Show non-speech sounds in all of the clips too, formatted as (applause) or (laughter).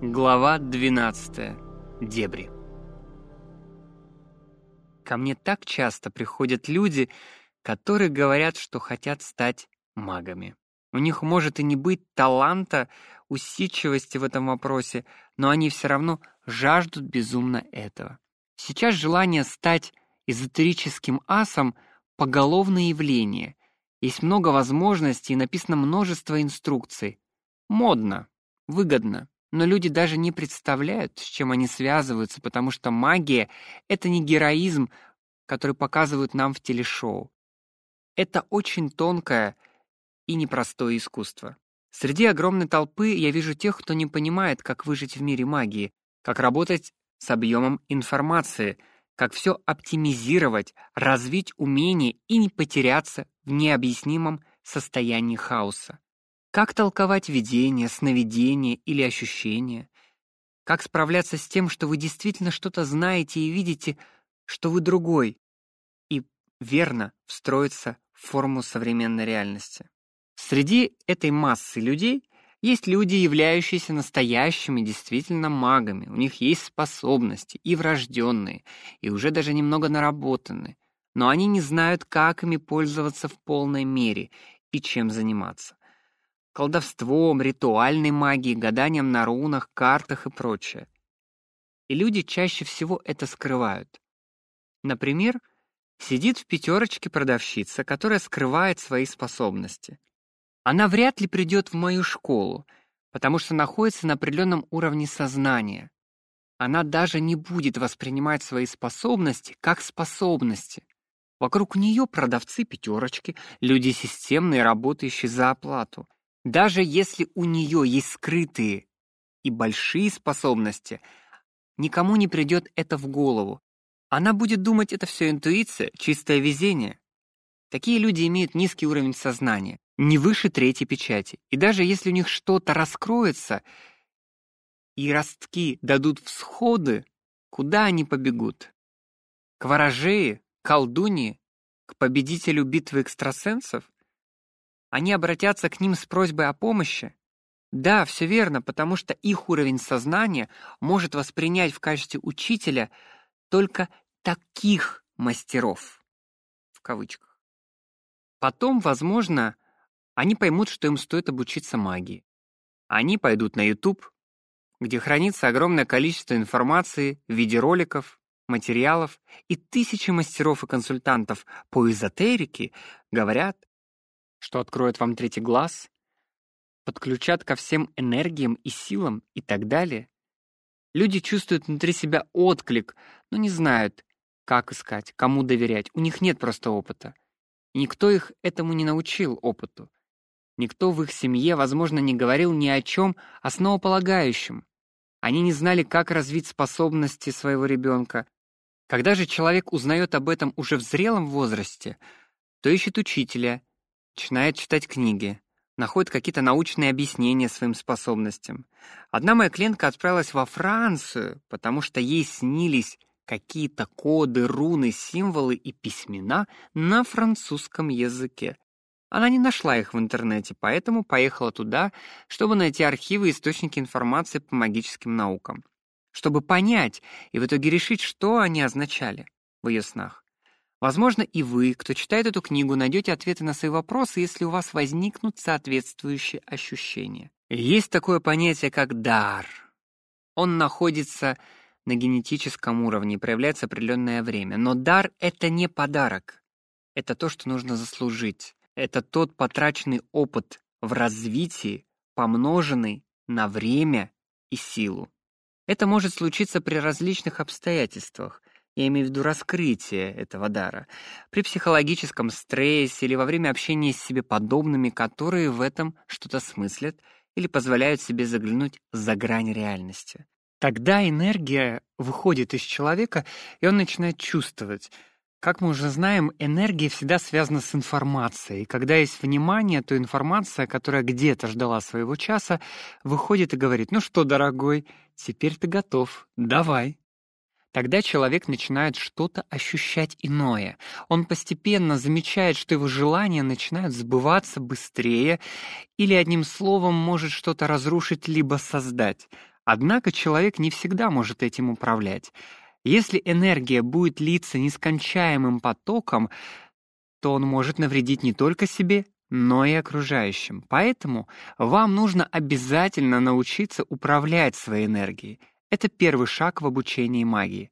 Глава 12. Дебри. Ко мне так часто приходят люди, которые говорят, что хотят стать магами. У них может и не быть таланта, усидчивости в этом вопросе, но они все равно жаждут безумно этого. Сейчас желание стать эзотерическим асом — поголовное явление. Есть много возможностей написано множество инструкций. Модно, выгодно. Но люди даже не представляют, с чем они связываются, потому что магия — это не героизм, который показывают нам в телешоу. Это очень тонкое и непростое искусство. Среди огромной толпы я вижу тех, кто не понимает, как выжить в мире магии, как работать с объемом информации, как все оптимизировать, развить умения и не потеряться в необъяснимом состоянии хаоса. Как толковать видение, сновидение или ощущение? Как справляться с тем, что вы действительно что-то знаете и видите, что вы другой, и верно встроиться в форму современной реальности? Среди этой массы людей есть люди, являющиеся настоящими действительно магами. У них есть способности, и врожденные, и уже даже немного наработанные. Но они не знают, как ими пользоваться в полной мере и чем заниматься колдовством, ритуальной магией, гаданием на рунах, картах и прочее. И люди чаще всего это скрывают. Например, сидит в пятерочке продавщица, которая скрывает свои способности. Она вряд ли придет в мою школу, потому что находится на определенном уровне сознания. Она даже не будет воспринимать свои способности как способности. Вокруг нее продавцы пятерочки, люди системные, работающие за оплату. Даже если у нее есть скрытые и большие способности, никому не придет это в голову. Она будет думать, это все интуиция, чистое везение. Такие люди имеют низкий уровень сознания, не выше третьей печати. И даже если у них что-то раскроется, и ростки дадут всходы, куда они побегут? К ворожее, колдунье, к победителю битвы экстрасенсов? Они обратятся к ним с просьбой о помощи? Да, все верно, потому что их уровень сознания может воспринять в качестве учителя только таких мастеров в кавычках. Потом, возможно, они поймут, что им стоит обучиться магии. Они пойдут на YouTube, где хранится огромное количество информации в виде роликов, материалов, и тысячи мастеров и консультантов по эзотерике говорят, что откроет вам третий глаз, подключат ко всем энергиям и силам и так далее. Люди чувствуют внутри себя отклик, но не знают, как искать, кому доверять. У них нет просто опыта. Никто их этому не научил опыту. Никто в их семье, возможно, не говорил ни о чем основополагающем. Они не знали, как развить способности своего ребенка. Когда же человек узнает об этом уже в зрелом возрасте, то ищет учителя, начинает читать книги, находит какие-то научные объяснения своим способностям. Одна моя клиентка отправилась во Францию, потому что ей снились какие-то коды, руны, символы и письмена на французском языке. Она не нашла их в интернете, поэтому поехала туда, чтобы найти архивы и источники информации по магическим наукам, чтобы понять и в итоге решить, что они означали в ее снах. Возможно, и вы, кто читает эту книгу, найдете ответы на свои вопросы, если у вас возникнут соответствующие ощущения. Есть такое понятие, как дар. Он находится на генетическом уровне и проявляется определенное время. Но дар — это не подарок. Это то, что нужно заслужить. Это тот потраченный опыт в развитии, помноженный на время и силу. Это может случиться при различных обстоятельствах, я имею в виду раскрытие этого дара, при психологическом стрессе или во время общения с себе подобными, которые в этом что-то смыслят или позволяют себе заглянуть за грань реальности. Тогда энергия выходит из человека, и он начинает чувствовать. Как мы уже знаем, энергия всегда связана с информацией. Когда есть внимание, то информация, которая где-то ждала своего часа, выходит и говорит: "Ну что, дорогой, теперь ты готов. Давай". Тогда человек начинает что-то ощущать иное. Он постепенно замечает, что его желания начинают сбываться быстрее или одним словом может что-то разрушить либо создать. Однако человек не всегда может этим управлять. Если энергия будет литься нескончаемым потоком, то он может навредить не только себе, но и окружающим. Поэтому вам нужно обязательно научиться управлять своей энергией. Это первый шаг в обучении магии.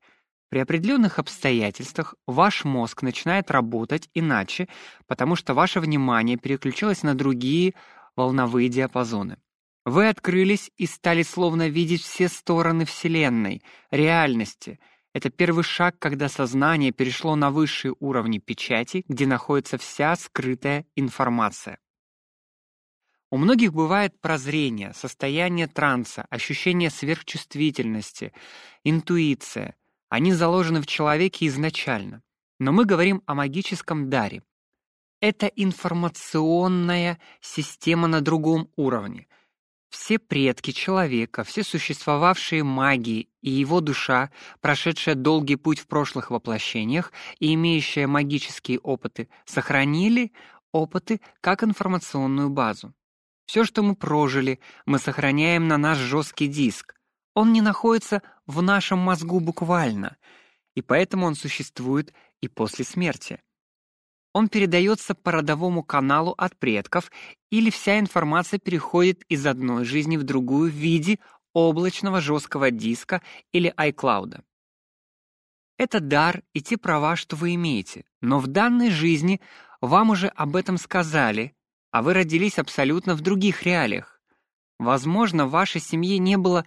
При определенных обстоятельствах ваш мозг начинает работать иначе, потому что ваше внимание переключилось на другие волновые диапазоны. Вы открылись и стали словно видеть все стороны Вселенной, реальности. Это первый шаг, когда сознание перешло на высшие уровни печати, где находится вся скрытая информация. У многих бывает прозрение, состояние транса, ощущение сверхчувствительности, интуиция. Они заложены в человеке изначально. Но мы говорим о магическом даре. Это информационная система на другом уровне. Все предки человека, все существовавшие магии и его душа, прошедшая долгий путь в прошлых воплощениях и имеющая магические опыты, сохранили опыты как информационную базу. Все, что мы прожили, мы сохраняем на наш жесткий диск. Он не находится в нашем мозгу буквально, и поэтому он существует и после смерти. Он передается по родовому каналу от предков, или вся информация переходит из одной жизни в другую в виде облачного жесткого диска или iCloud. Это дар и те права, что вы имеете, но в данной жизни вам уже об этом сказали, а вы родились абсолютно в других реалиях. Возможно, в вашей семье не было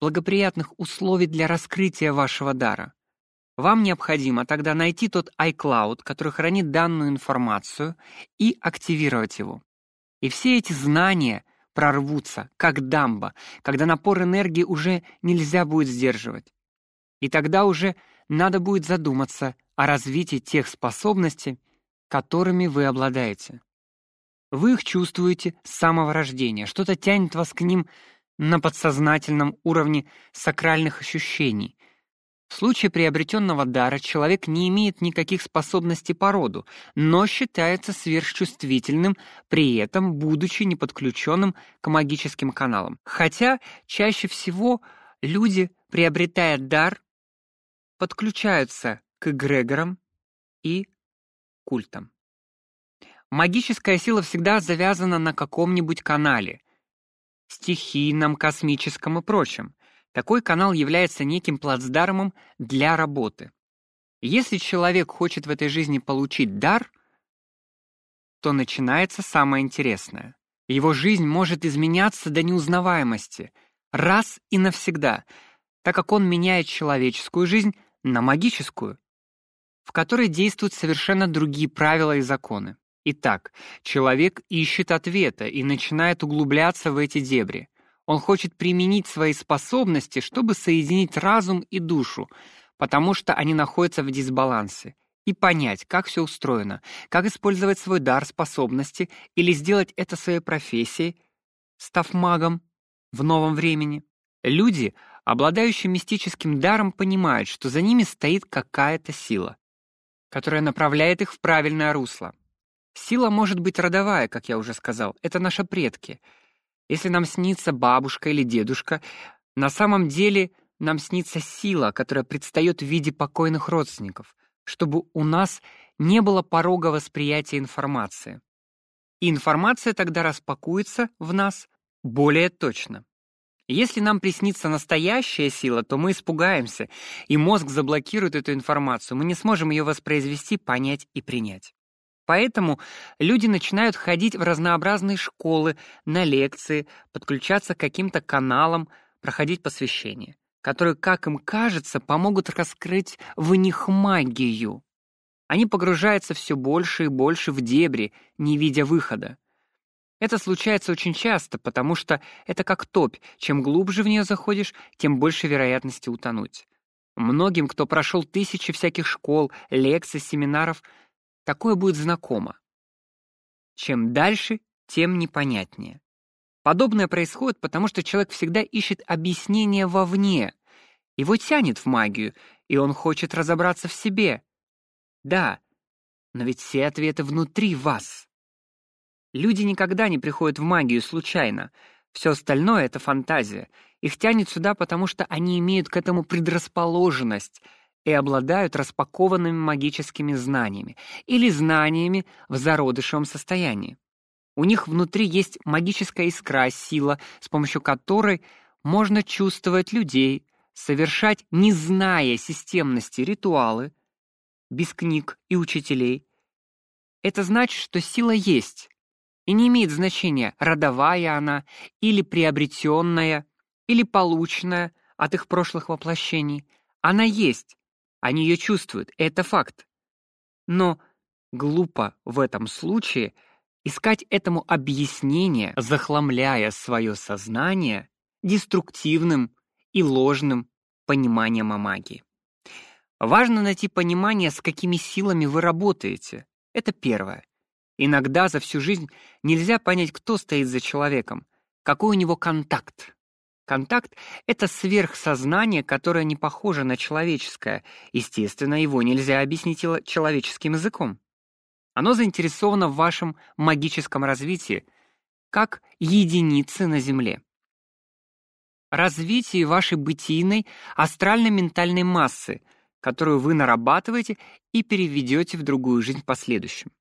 благоприятных условий для раскрытия вашего дара. Вам необходимо тогда найти тот iCloud, который хранит данную информацию, и активировать его. И все эти знания прорвутся, как дамба, когда напор энергии уже нельзя будет сдерживать. И тогда уже надо будет задуматься о развитии тех способностей, которыми вы обладаете. Вы их чувствуете с самого рождения, что-то тянет вас к ним на подсознательном уровне сакральных ощущений. В случае приобретенного дара человек не имеет никаких способностей по роду, но считается сверхчувствительным, при этом будучи не подключенным к магическим каналам. Хотя чаще всего люди, приобретая дар, подключаются к эгрегорам и культам. Магическая сила всегда завязана на каком-нибудь канале, стихийном, космическом и прочем. Такой канал является неким плацдармом для работы. Если человек хочет в этой жизни получить дар, то начинается самое интересное. Его жизнь может изменяться до неузнаваемости, раз и навсегда, так как он меняет человеческую жизнь на магическую, в которой действуют совершенно другие правила и законы. Итак, человек ищет ответа и начинает углубляться в эти дебри. Он хочет применить свои способности, чтобы соединить разум и душу, потому что они находятся в дисбалансе, и понять, как все устроено, как использовать свой дар, способности или сделать это своей профессией, став магом в новом времени. Люди, обладающие мистическим даром, понимают, что за ними стоит какая-то сила, которая направляет их в правильное русло. Сила может быть родовая, как я уже сказал. Это наши предки. Если нам снится бабушка или дедушка, на самом деле нам снится сила, которая предстает в виде покойных родственников, чтобы у нас не было порога восприятия информации. И информация тогда распакуется в нас более точно. Если нам приснится настоящая сила, то мы испугаемся, и мозг заблокирует эту информацию. Мы не сможем ее воспроизвести, понять и принять. Поэтому люди начинают ходить в разнообразные школы, на лекции, подключаться к каким-то каналам, проходить посвящения, которые, как им кажется, помогут раскрыть в них магию. Они погружаются все больше и больше в дебри, не видя выхода. Это случается очень часто, потому что это как топь. Чем глубже в нее заходишь, тем больше вероятности утонуть. Многим, кто прошел тысячи всяких школ, лекций, семинаров, Такое будет знакомо. Чем дальше, тем непонятнее. Подобное происходит, потому что человек всегда ищет объяснение вовне. Его тянет в магию, и он хочет разобраться в себе. Да, но ведь все ответы внутри вас. Люди никогда не приходят в магию случайно. Все остальное — это фантазия. Их тянет сюда, потому что они имеют к этому предрасположенность и обладают распакованными магическими знаниями или знаниями в зародышевом состоянии. У них внутри есть магическая искра, сила, с помощью которой можно чувствовать людей, совершать, не зная системности, ритуалы, без книг и учителей. Это значит, что сила есть, и не имеет значения, родовая она или приобретенная, или полученная от их прошлых воплощений. Она есть, они ее чувствуют, это факт. Но глупо в этом случае искать этому объяснение, захламляя свое сознание деструктивным и ложным пониманием о магии. Важно найти понимание, с какими силами вы работаете. Это первое. Иногда за всю жизнь нельзя понять, кто стоит за человеком, какой у него контакт. Контакт — это сверхсознание, которое не похоже на человеческое. Естественно, его нельзя объяснить человеческим языком. Оно заинтересовано в вашем магическом развитии, как единицы на Земле. Развитие вашей бытийной астрально-ментальной массы, которую вы нарабатываете и переведете в другую жизнь в последующем.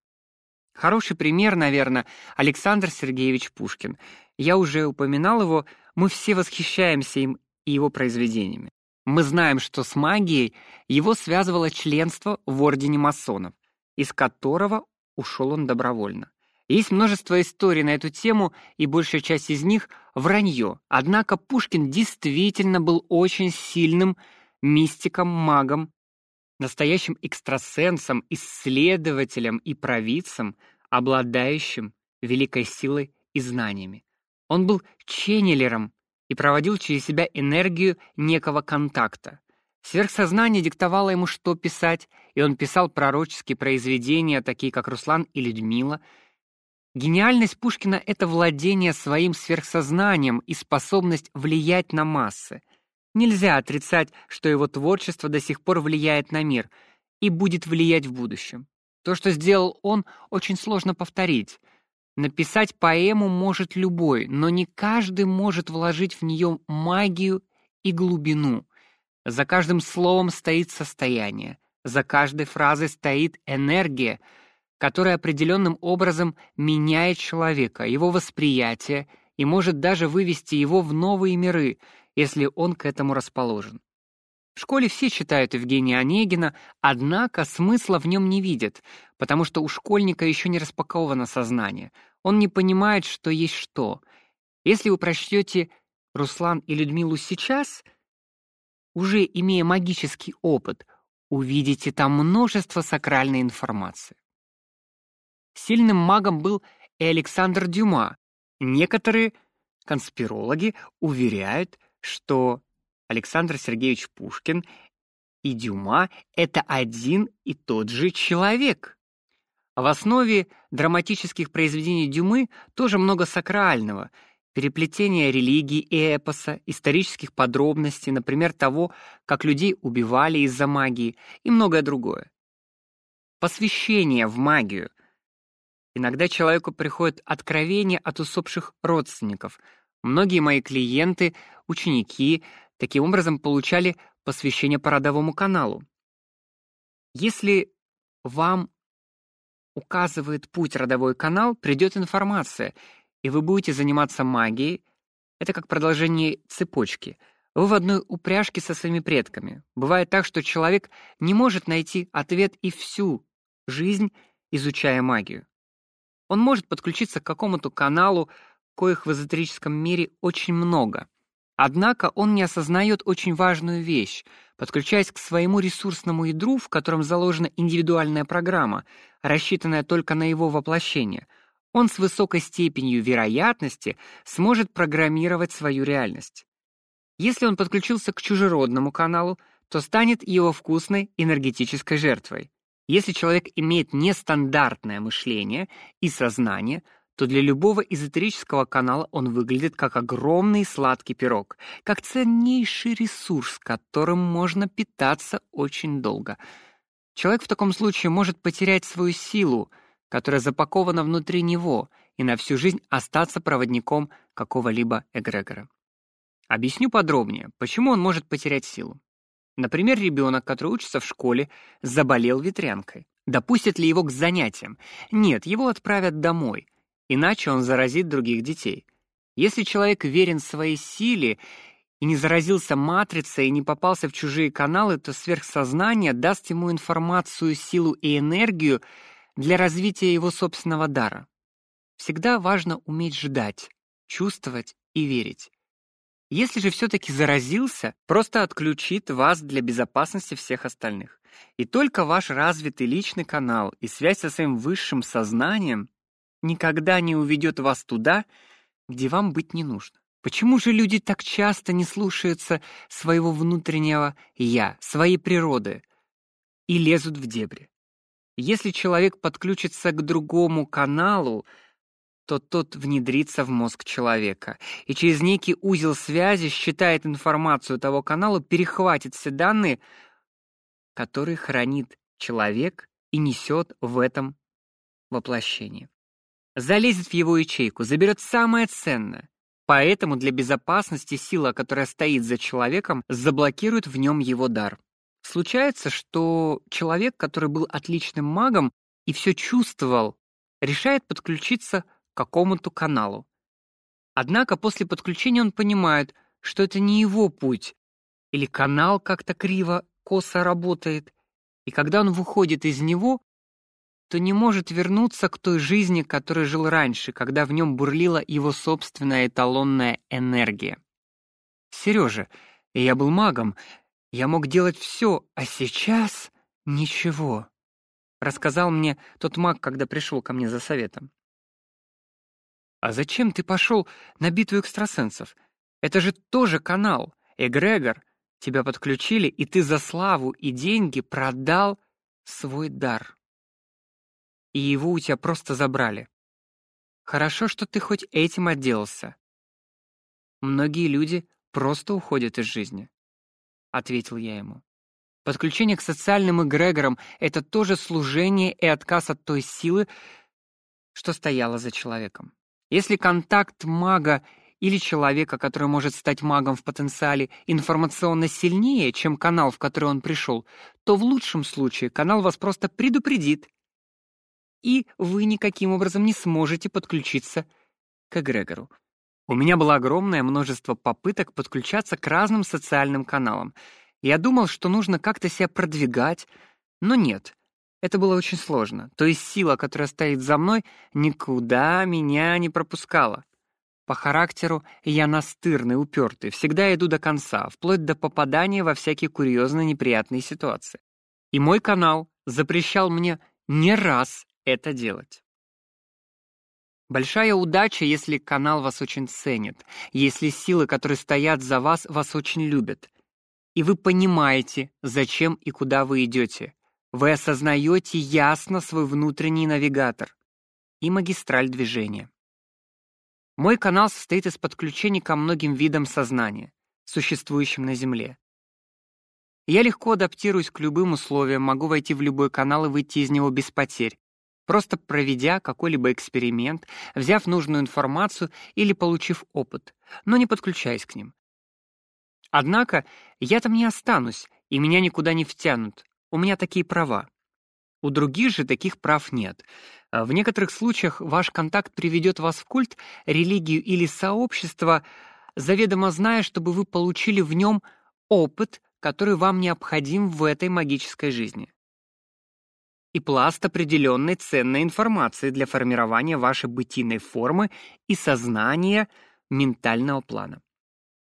Хороший пример, наверное, Александр Сергеевич Пушкин. Я уже упоминал его, мы все восхищаемся им и его произведениями. Мы знаем, что с магией его связывало членство в ордене масонов, из которого ушел он добровольно. Есть множество историй на эту тему, и большая часть из них вранье. Однако Пушкин действительно был очень сильным мистиком, магом, настоящим экстрасенсом, исследователем и провидцем, обладающим великой силой и знаниями. Он был ченнелером и проводил через себя энергию некого контакта. Сверхсознание диктовало ему, что писать, и он писал пророческие произведения, такие как Руслан и Людмила. Гениальность Пушкина — это владение своим сверхсознанием и способность влиять на массы — Нельзя отрицать, что его творчество до сих пор влияет на мир и будет влиять в будущем. То, что сделал он, очень сложно повторить. Написать поэму может любой, но не каждый может вложить в нее магию и глубину. За каждым словом стоит состояние, за каждой фразой стоит энергия, которая определенным образом меняет человека, его восприятие и может даже вывести его в новые миры, если он к этому расположен. В школе все читают Евгения Онегина, однако смысла в нем не видят, потому что у школьника еще не распаковано сознание. Он не понимает, что есть что. Если вы прочтете Руслан и Людмилу сейчас, уже имея магический опыт, увидите там множество сакральной информации. Сильным магом был и Александр Дюма. Некоторые конспирологи уверяют, что Александр Сергеевич Пушкин и Дюма — это один и тот же человек. В основе драматических произведений Дюмы тоже много сакрального, переплетение религии и эпоса, исторических подробностей, например, того, как людей убивали из-за магии и многое другое. Посвящение в магию. Иногда человеку приходит откровение от усопших родственников — Многие мои клиенты, ученики таким образом получали посвящение по родовому каналу. Если вам указывает путь родовой канал, придет информация, и вы будете заниматься магией. Это как продолжение цепочки. Вы в одной упряжке со своими предками. Бывает так, что человек не может найти ответ и всю жизнь изучая магию. Он может подключиться к какому-то каналу, коих в эзотерическом мире очень много. Однако он не осознает очень важную вещь. Подключаясь к своему ресурсному ядру, в котором заложена индивидуальная программа, рассчитанная только на его воплощение, он с высокой степенью вероятности сможет программировать свою реальность. Если он подключился к чужеродному каналу, то станет его вкусной энергетической жертвой. Если человек имеет нестандартное мышление и сознание, то для любого эзотерического канала он выглядит как огромный сладкий пирог, как ценнейший ресурс, которым можно питаться очень долго. Человек в таком случае может потерять свою силу, которая запакована внутри него, и на всю жизнь остаться проводником какого-либо эгрегора. Объясню подробнее, почему он может потерять силу. Например, ребенок, который учится в школе, заболел ветрянкой. Допустят ли его к занятиям? Нет, его отправят домой, иначе он заразит других детей. Если человек верен своей силе и не заразился матрицей и не попался в чужие каналы, то сверхсознание даст ему информацию, силу и энергию для развития его собственного дара. Всегда важно уметь ждать, чувствовать и верить. Если же все таки заразился, просто отключит вас для безопасности всех остальных. И только ваш развитый личный канал и связь со своим высшим сознанием никогда не уведет вас туда, где вам быть не нужно. Почему же люди так часто не слушаются своего внутреннего я, своей природы и лезут в дебри? Если человек подключится к другому каналу, то тот внедрится в мозг человека и через некий узел связи считает информацию того канала, перехватит все данные, которые хранит человек и несет в этом воплощении залезет в его ячейку, заберет самое ценное. Поэтому для безопасности сила, которая стоит за человеком, заблокирует в нем его дар. Случается, что человек, который был отличным магом и все чувствовал, решает подключиться к какому-то каналу. Однако после подключения он понимает, что это не его путь, или канал как-то криво, косо работает, и когда он выходит из него, то не может вернуться к той жизни, которой жил раньше, когда в нем бурлила его собственная эталонная энергия. Сережа, я был магом, я мог делать все, а сейчас ничего, рассказал мне тот маг, когда пришел ко мне за советом. А зачем ты пошел на битву экстрасенсов? Это же тоже канал, эгрегор. Тебя подключили, и ты за славу и деньги продал свой дар и его у тебя просто забрали. Хорошо, что ты хоть этим отделался. Многие люди просто уходят из жизни, ответил я ему. Подключение к социальным эгрегорам это тоже служение и отказ от той силы, что стояла за человеком. Если контакт мага или человека, который может стать магом в потенциале, информационно сильнее, чем канал, в который он пришел, то в лучшем случае канал вас просто предупредит и вы никаким образом не сможете подключиться к эгрегору. У меня было огромное множество попыток подключаться к разным социальным каналам. Я думал, что нужно как-то себя продвигать, но нет. Это было очень сложно. То есть сила, которая стоит за мной, никуда меня не пропускала. По характеру я настырный, упертый, всегда иду до конца, вплоть до попадания во всякие курьезные неприятные ситуации. И мой канал запрещал мне не раз это делать. Большая удача, если канал вас очень ценит, если силы, которые стоят за вас, вас очень любят. И вы понимаете, зачем и куда вы идете. Вы осознаете ясно свой внутренний навигатор и магистраль движения. Мой канал состоит из подключений ко многим видам сознания, существующим на Земле. Я легко адаптируюсь к любым условиям, могу войти в любой канал и выйти из него без потерь, просто проведя какой-либо эксперимент, взяв нужную информацию или получив опыт, но не подключаясь к ним. Однако я там не останусь, и меня никуда не втянут. У меня такие права. У других же таких прав нет. В некоторых случаях ваш контакт приведет вас в культ, религию или сообщество, заведомо зная, чтобы вы получили в нем опыт, который вам необходим в этой магической жизни и пласт определенной ценной информации для формирования вашей бытийной формы и сознания ментального плана.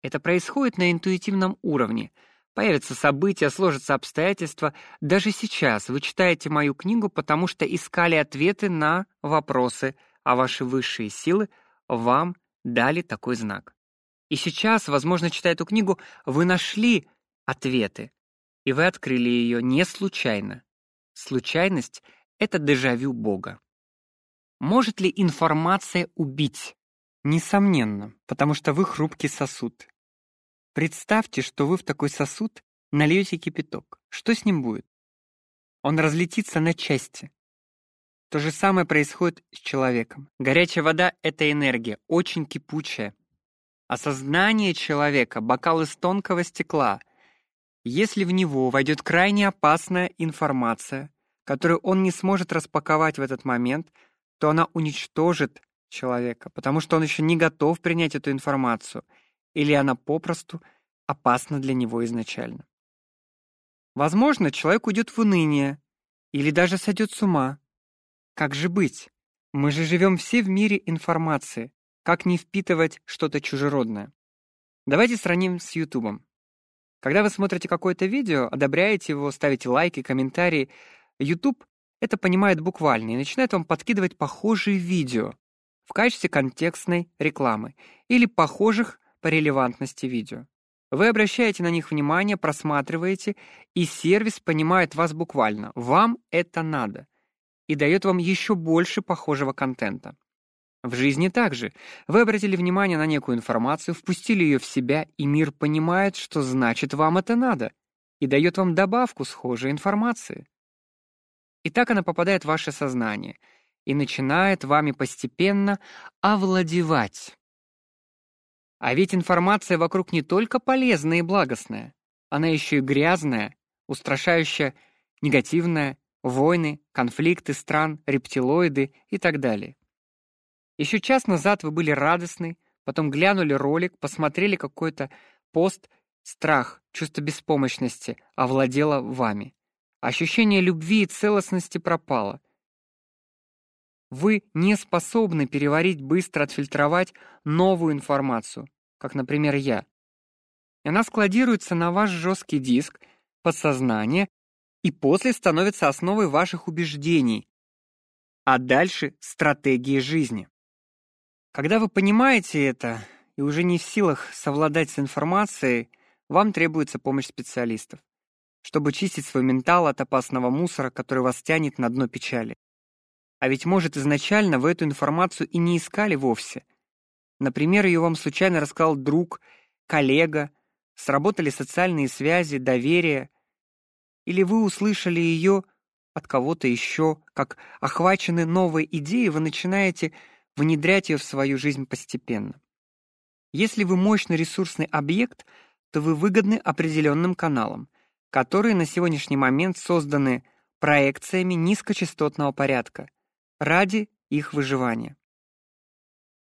Это происходит на интуитивном уровне. Появятся события, сложатся обстоятельства. Даже сейчас вы читаете мою книгу, потому что искали ответы на вопросы, а ваши высшие силы вам дали такой знак. И сейчас, возможно, читая эту книгу, вы нашли ответы, и вы открыли ее не случайно. Случайность — это дежавю Бога. Может ли информация убить? Несомненно, потому что вы хрупкий сосуд. Представьте, что вы в такой сосуд нальете кипяток. Что с ним будет? Он разлетится на части. То же самое происходит с человеком. Горячая вода — это энергия, очень кипучая. Осознание человека — бокал из тонкого стекла. Если в него войдет крайне опасная информация, которую он не сможет распаковать в этот момент, то она уничтожит человека, потому что он еще не готов принять эту информацию, или она попросту опасна для него изначально. Возможно, человек уйдет в уныние или даже сойдет с ума. Как же быть? Мы же живем все в мире информации. Как не впитывать что-то чужеродное? Давайте сравним с Ютубом. Когда вы смотрите какое-то видео, одобряете его, ставите лайки, комментарии, YouTube это понимает буквально и начинает вам подкидывать похожие видео в качестве контекстной рекламы или похожих по релевантности видео. Вы обращаете на них внимание, просматриваете, и сервис понимает вас буквально. Вам это надо и дает вам еще больше похожего контента. В жизни также. Вы обратили внимание на некую информацию, впустили ее в себя, и мир понимает, что значит вам это надо, и дает вам добавку схожей информации. И так она попадает в ваше сознание и начинает вами постепенно овладевать. А ведь информация вокруг не только полезная и благостная, она еще и грязная, устрашающая, негативная, войны, конфликты стран, рептилоиды и так далее. Еще час назад вы были радостны, потом глянули ролик, посмотрели какой-то пост, страх, чувство беспомощности овладело вами. Ощущение любви и целостности пропало. Вы не способны переварить, быстро отфильтровать новую информацию, как, например, я. Она складируется на ваш жесткий диск, подсознание, и после становится основой ваших убеждений, а дальше стратегии жизни. Когда вы понимаете это и уже не в силах совладать с информацией, вам требуется помощь специалистов чтобы чистить свой ментал от опасного мусора, который вас тянет на дно печали. А ведь, может, изначально вы эту информацию и не искали вовсе. Например, ее вам случайно рассказал друг, коллега, сработали социальные связи, доверие, или вы услышали ее от кого-то еще, как охвачены новой идеей, вы начинаете внедрять ее в свою жизнь постепенно. Если вы мощный ресурсный объект, то вы выгодны определенным каналам которые на сегодняшний момент созданы проекциями низкочастотного порядка ради их выживания.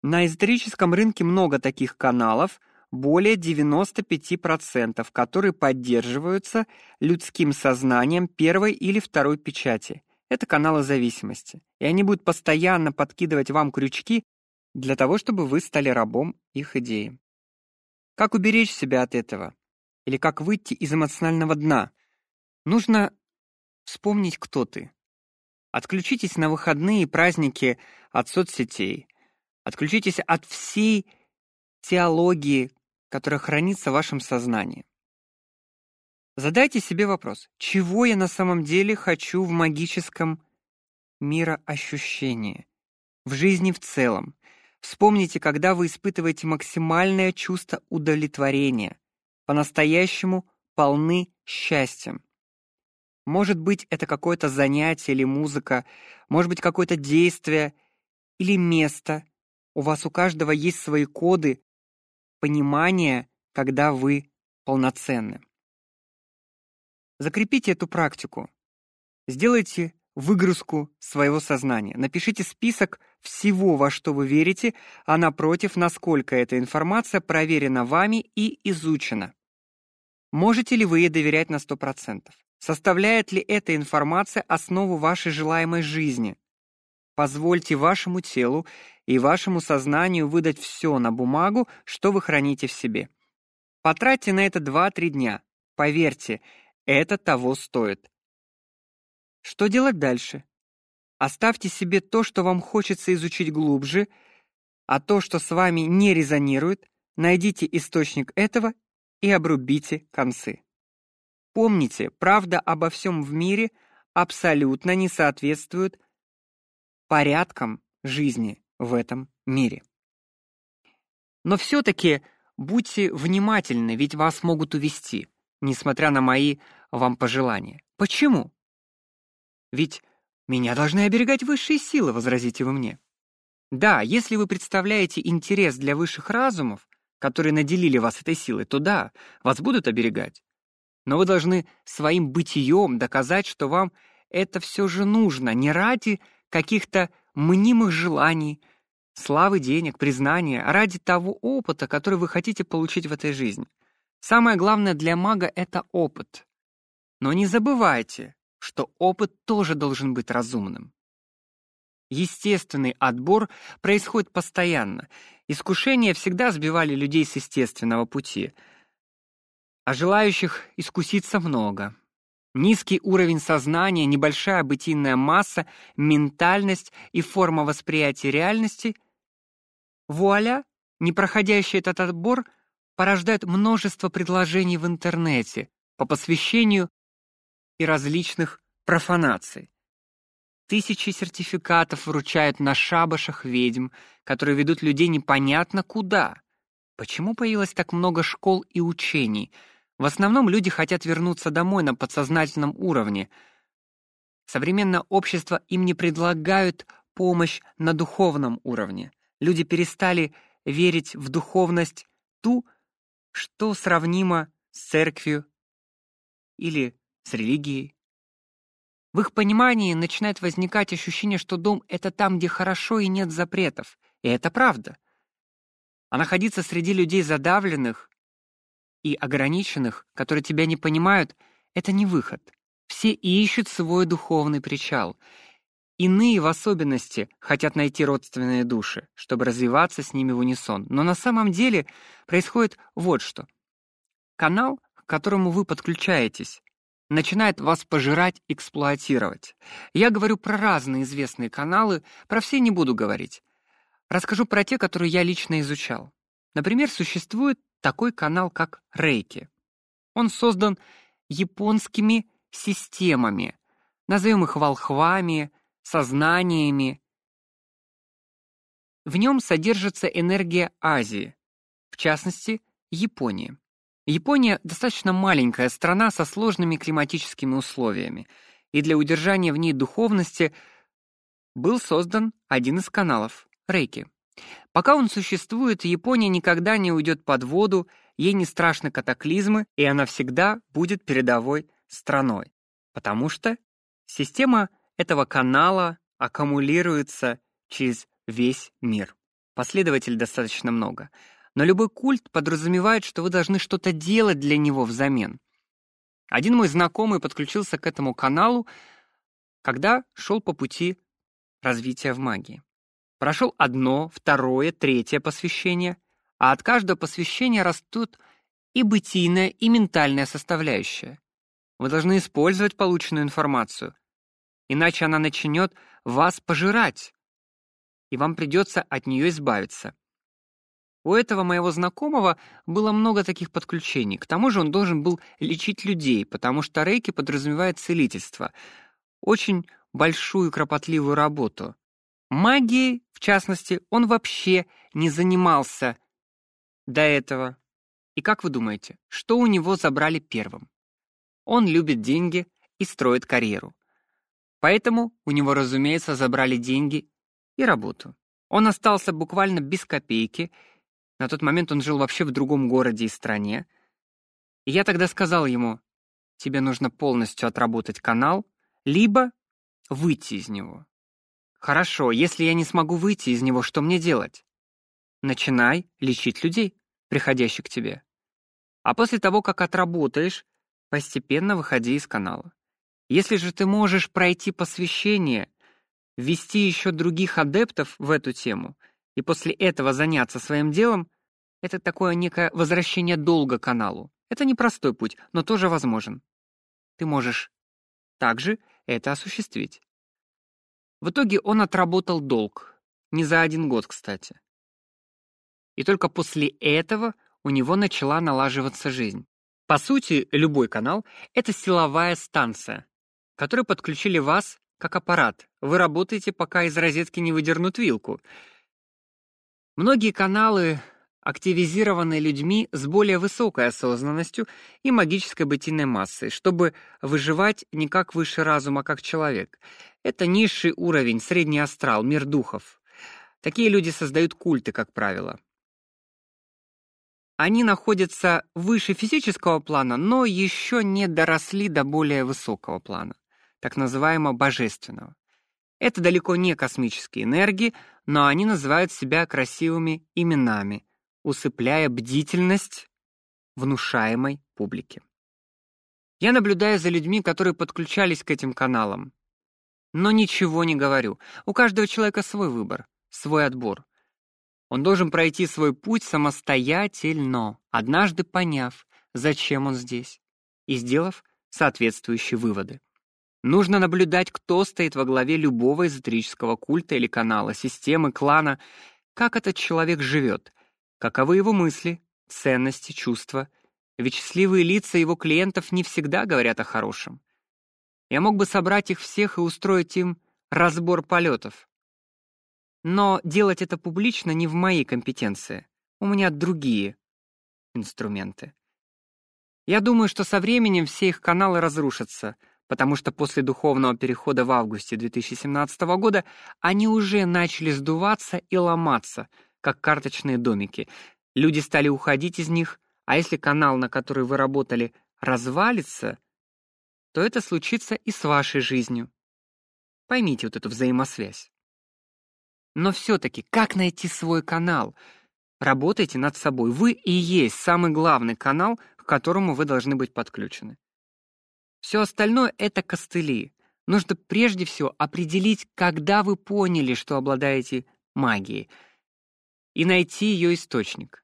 На эзотерическом рынке много таких каналов, более 95%, которые поддерживаются людским сознанием первой или второй печати. Это каналы зависимости, и они будут постоянно подкидывать вам крючки для того, чтобы вы стали рабом их идеи. Как уберечь себя от этого? или как выйти из эмоционального дна. Нужно вспомнить, кто ты. Отключитесь на выходные и праздники от соцсетей. Отключитесь от всей теологии, которая хранится в вашем сознании. Задайте себе вопрос: чего я на самом деле хочу в магическом мироощущении, в жизни в целом? Вспомните, когда вы испытываете максимальное чувство удовлетворения, по-настоящему полны счастьем. Может быть, это какое-то занятие или музыка, может быть, какое-то действие или место. У вас у каждого есть свои коды понимания, когда вы полноценны. Закрепите эту практику. Сделайте выгрузку своего сознания. Напишите список всего, во что вы верите, а напротив, насколько эта информация проверена вами и изучена. Можете ли вы ей доверять на 100%? Составляет ли эта информация основу вашей желаемой жизни? Позвольте вашему телу и вашему сознанию выдать все на бумагу, что вы храните в себе. Потратьте на это 2-3 дня. Поверьте, это того стоит. Что делать дальше? Оставьте себе то, что вам хочется изучить глубже, а то, что с вами не резонирует, найдите источник этого и обрубите концы. Помните, правда обо всем в мире абсолютно не соответствует порядкам жизни в этом мире. Но все таки будьте внимательны, ведь вас могут увести, несмотря на мои вам пожелания. Почему? Ведь Меня должны оберегать высшие силы, возразите вы мне. Да, если вы представляете интерес для высших разумов, которые наделили вас этой силой, то да, вас будут оберегать. Но вы должны своим бытием доказать, что вам это все же нужно не ради каких-то мнимых желаний, славы, денег, признания, а ради того опыта, который вы хотите получить в этой жизни. Самое главное для мага это опыт. Но не забывайте, что опыт тоже должен быть разумным. Естественный отбор происходит постоянно. Искушения всегда сбивали людей с естественного пути, а желающих искуситься много. Низкий уровень сознания, небольшая бытийная масса, ментальность и форма восприятия реальности вуаля, не проходящий этот отбор порождает множество предложений в интернете по посвящению и различных профанаций. Тысячи сертификатов вручают на шабашах ведьм, которые ведут людей непонятно куда. Почему появилось так много школ и учений? В основном люди хотят вернуться домой на подсознательном уровне. Современное общество им не предлагают помощь на духовном уровне. Люди перестали верить в духовность ту, что сравнимо с церковью или с религией. В их понимании начинает возникать ощущение, что дом — это там, где хорошо и нет запретов. И это правда. А находиться среди людей задавленных и ограниченных, которые тебя не понимают, это не выход. Все ищут свой духовный причал. Иные в особенности хотят найти родственные души, чтобы развиваться с ними в унисон. Но на самом деле происходит вот что. Канал, к которому вы подключаетесь, начинает вас пожирать, эксплуатировать. Я говорю про разные известные каналы, про все не буду говорить. Расскажу про те, которые я лично изучал. Например, существует такой канал, как Рейки. Он создан японскими системами, назовем их волхвами, сознаниями. В нем содержится энергия Азии, в частности, Японии. Япония достаточно маленькая страна со сложными климатическими условиями, и для удержания в ней духовности был создан один из каналов Рейки. Пока он существует, Япония никогда не уйдет под воду, ей не страшны катаклизмы, и она всегда будет передовой страной, потому что система этого канала аккумулируется через весь мир. Последователей достаточно много. Но любой культ подразумевает, что вы должны что-то делать для него взамен. Один мой знакомый подключился к этому каналу, когда шел по пути развития в магии. Прошел одно, второе, третье посвящение, а от каждого посвящения растут и бытийная, и ментальная составляющая. Вы должны использовать полученную информацию, иначе она начнет вас пожирать, и вам придется от нее избавиться. У этого моего знакомого было много таких подключений. К тому же он должен был лечить людей, потому что рейки подразумевает целительство. Очень большую кропотливую работу. Магией, в частности, он вообще не занимался до этого. И как вы думаете, что у него забрали первым? Он любит деньги и строит карьеру. Поэтому у него, разумеется, забрали деньги и работу. Он остался буквально без копейки на тот момент он жил вообще в другом городе и стране. И я тогда сказал ему, тебе нужно полностью отработать канал, либо выйти из него. Хорошо, если я не смогу выйти из него, что мне делать? Начинай лечить людей, приходящих к тебе. А после того, как отработаешь, постепенно выходи из канала. Если же ты можешь пройти посвящение, ввести еще других адептов в эту тему — и после этого заняться своим делом — это такое некое возвращение долга каналу. Это непростой путь, но тоже возможен. Ты можешь также это осуществить. В итоге он отработал долг. Не за один год, кстати. И только после этого у него начала налаживаться жизнь. По сути, любой канал — это силовая станция, которой подключили вас как аппарат. Вы работаете, пока из розетки не выдернут вилку — Многие каналы активизированные людьми с более высокой осознанностью и магической бытийной массой, чтобы выживать не как высший разум, а как человек. Это низший уровень, средний астрал, мир духов. Такие люди создают культы, как правило. Они находятся выше физического плана, но еще не доросли до более высокого плана, так называемого божественного. Это далеко не космические энергии, но они называют себя красивыми именами, усыпляя бдительность внушаемой публике. Я наблюдаю за людьми, которые подключались к этим каналам, но ничего не говорю. У каждого человека свой выбор, свой отбор. Он должен пройти свой путь самостоятельно, однажды поняв, зачем он здесь, и сделав соответствующие выводы. Нужно наблюдать, кто стоит во главе любого эзотерического культа или канала, системы, клана, как этот человек живет, Каковы его мысли, ценности, чувства? Ведь счастливые лица его клиентов не всегда говорят о хорошем. Я мог бы собрать их всех и устроить им разбор полетов. Но делать это публично не в моей компетенции. У меня другие инструменты. Я думаю, что со временем все их каналы разрушатся, потому что после духовного перехода в августе 2017 года они уже начали сдуваться и ломаться — как карточные домики. Люди стали уходить из них, а если канал, на который вы работали, развалится, то это случится и с вашей жизнью. Поймите вот эту взаимосвязь. Но все-таки, как найти свой канал? Работайте над собой. Вы и есть самый главный канал, к которому вы должны быть подключены. Все остальное — это костыли. Нужно прежде всего определить, когда вы поняли, что обладаете магией — и найти ее источник.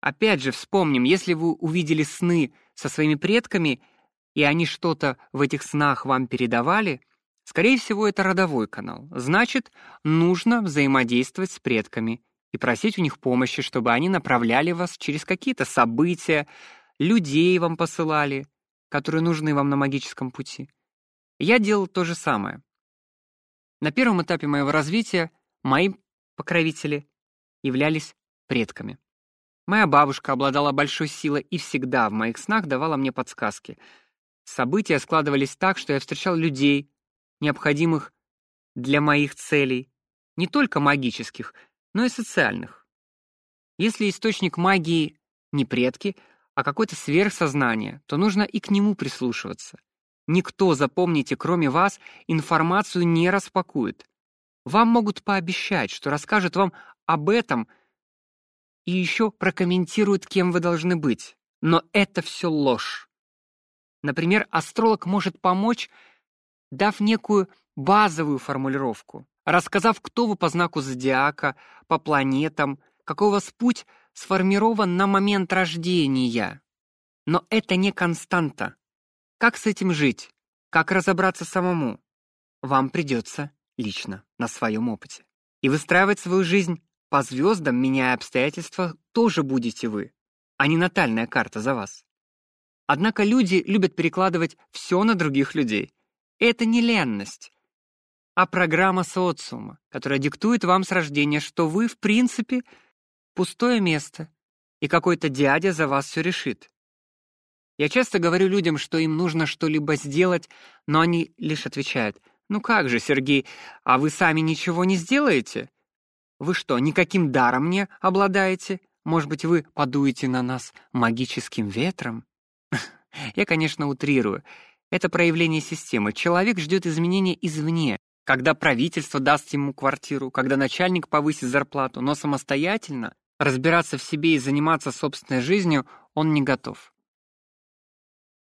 Опять же, вспомним, если вы увидели сны со своими предками, и они что-то в этих снах вам передавали, скорее всего, это родовой канал. Значит, нужно взаимодействовать с предками и просить у них помощи, чтобы они направляли вас через какие-то события, людей вам посылали, которые нужны вам на магическом пути. Я делал то же самое. На первом этапе моего развития мои покровители являлись предками. Моя бабушка обладала большой силой и всегда в моих снах давала мне подсказки. События складывались так, что я встречал людей, необходимых для моих целей, не только магических, но и социальных. Если источник магии не предки, а какое-то сверхсознание, то нужно и к нему прислушиваться. Никто, запомните, кроме вас, информацию не распакует. Вам могут пообещать, что расскажут вам об этом и еще прокомментируют, кем вы должны быть. Но это все ложь. Например, астролог может помочь, дав некую базовую формулировку, рассказав, кто вы по знаку зодиака, по планетам, какой у вас путь сформирован на момент рождения. Но это не константа. Как с этим жить? Как разобраться самому? Вам придется лично, на своем опыте. И выстраивать свою жизнь по звездам, меняя обстоятельства, тоже будете вы, а не натальная карта за вас. Однако люди любят перекладывать все на других людей. Это не ленность, а программа социума, которая диктует вам с рождения, что вы, в принципе, пустое место, и какой-то дядя за вас все решит. Я часто говорю людям, что им нужно что-либо сделать, но они лишь отвечают: "Ну как же, Сергей, а вы сами ничего не сделаете?" Вы что, никаким даром не обладаете? Может быть, вы подуете на нас магическим ветром? (laughs) Я, конечно, утрирую. Это проявление системы. Человек ждет изменения извне, когда правительство даст ему квартиру, когда начальник повысит зарплату, но самостоятельно разбираться в себе и заниматься собственной жизнью он не готов.